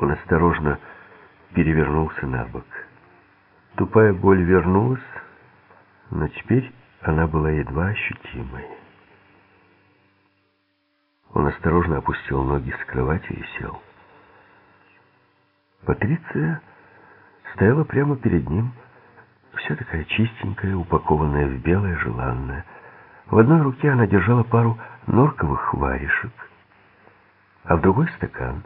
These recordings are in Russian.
Он осторожно перевернулся на бок. Тупая боль вернулась, но теперь она была едва ощутимой. Он осторожно опустил ноги с кровати и сел. Патриция стояла прямо перед ним, вся такая чистенькая, упакованная в белое, желанное. В одной руке она держала пару норковых варежек, а в другой стакан.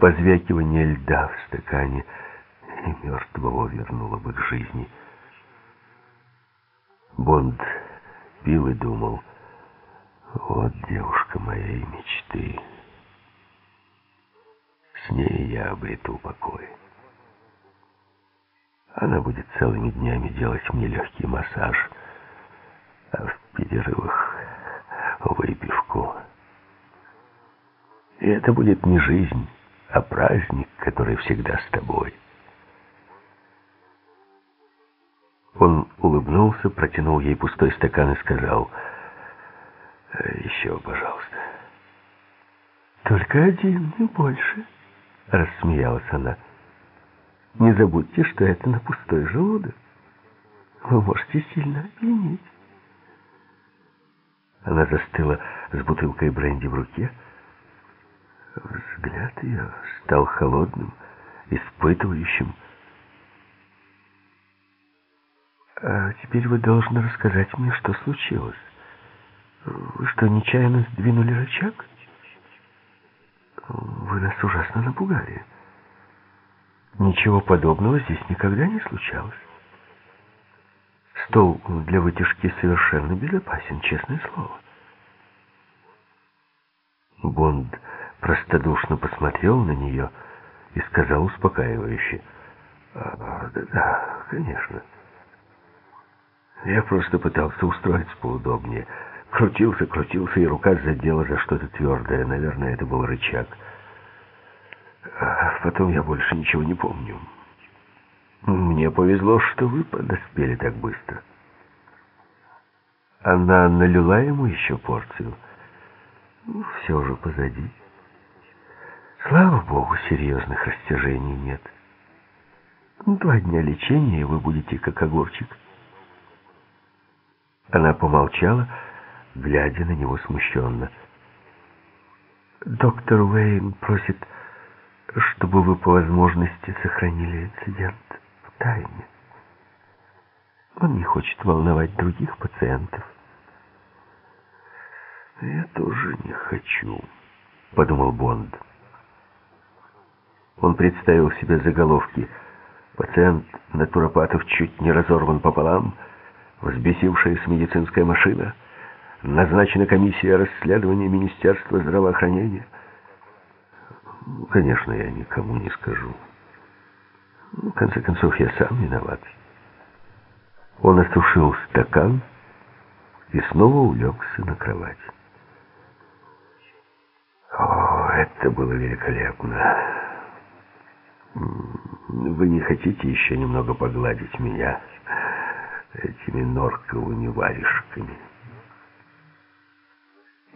Позвякивание льда в стакане и мертвого вернуло бы к жизни. Бонд пил и думал, вот девушка моей мечты. С ней я обрету покой. Она будет целыми днями делать мне легкий массаж, а в перерывах выпивку. И это будет не жизнь, а праздник, который всегда с тобой. Он улыбнулся, протянул ей пустой стакан и сказал, «Еще, пожалуйста». «Только один, не больше», — рассмеялась она. «Не забудьте, что это на пустой желудок. Вы можете сильно опьянеть». Она застыла с бутылкой бренди в руке. Взгляд ее стал холодным, испытывающим. «А теперь вы должны рассказать мне, что случилось. Вы что, нечаянно сдвинули рычаг? Вы нас ужасно напугали. Ничего подобного здесь никогда не случалось. Стол для вытяжки совершенно безопасен, честное слово». Бонд простодушно посмотрел на нее и сказал успокаивающе, «Да, да, конечно». Я просто пытался устроиться поудобнее. Крутился, крутился, и рука задела за что-то твердое. Наверное, это был рычаг. А потом я больше ничего не помню. Мне повезло, что вы подоспели так быстро. Она налила ему еще порцию. Ну, все уже позади. Слава богу, серьезных растяжений нет. Два дня лечения, и вы будете как огурчик. Она помолчала, глядя на него смущенно. «Доктор Уэйн просит, чтобы вы по возможности сохранили инцидент в тайне. Он не хочет волновать других пациентов». «Я тоже не хочу», — подумал Бонд. Он представил себе заголовки. Пациент натуропатов чуть не разорван пополам, взбесившаяся медицинская машина, назначена комиссия расследования Министерства здравоохранения. Конечно, я никому не скажу. В конце концов, я сам виноват. Он осушил стакан и снова улегся на кровать. О, это было великолепно. Вы не хотите еще немного погладить меня этими норковыми варежками?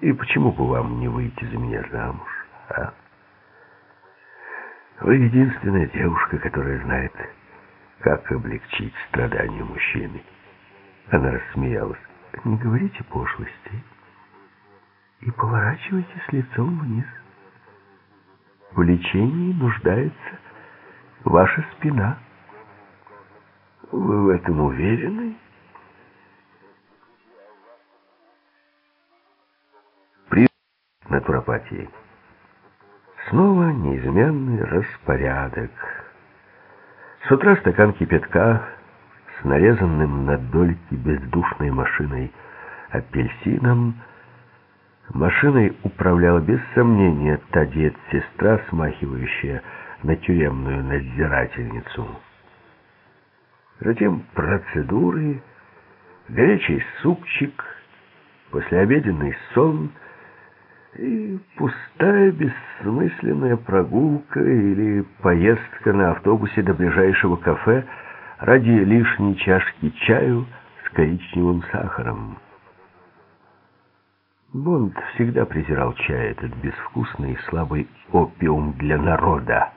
И почему бы вам не выйти за меня замуж, а? Вы единственная девушка, которая знает, как облегчить страдания мужчины. Она рассмеялась. Не говорите пошлости и поворачивайтесь лицом вниз. В лечении нуждается ваша спина. Вы в этом уверены? При натуропатии. Снова неизменный распорядок. С утра стакан кипятка с нарезанным на дольки бездушной машиной апельсином. Машиной управляла без сомнения та дед-сестра, смахивающая на тюремную надзирательницу. Затем процедуры, горячий супчик, послеобеденный сон и пустая бессмысленная прогулка или поездка на автобусе до ближайшего кафе ради лишней чашки чаю с коричневым сахаром. Бонд всегда презирал чай, этот безвкусный и слабый опиум для народа.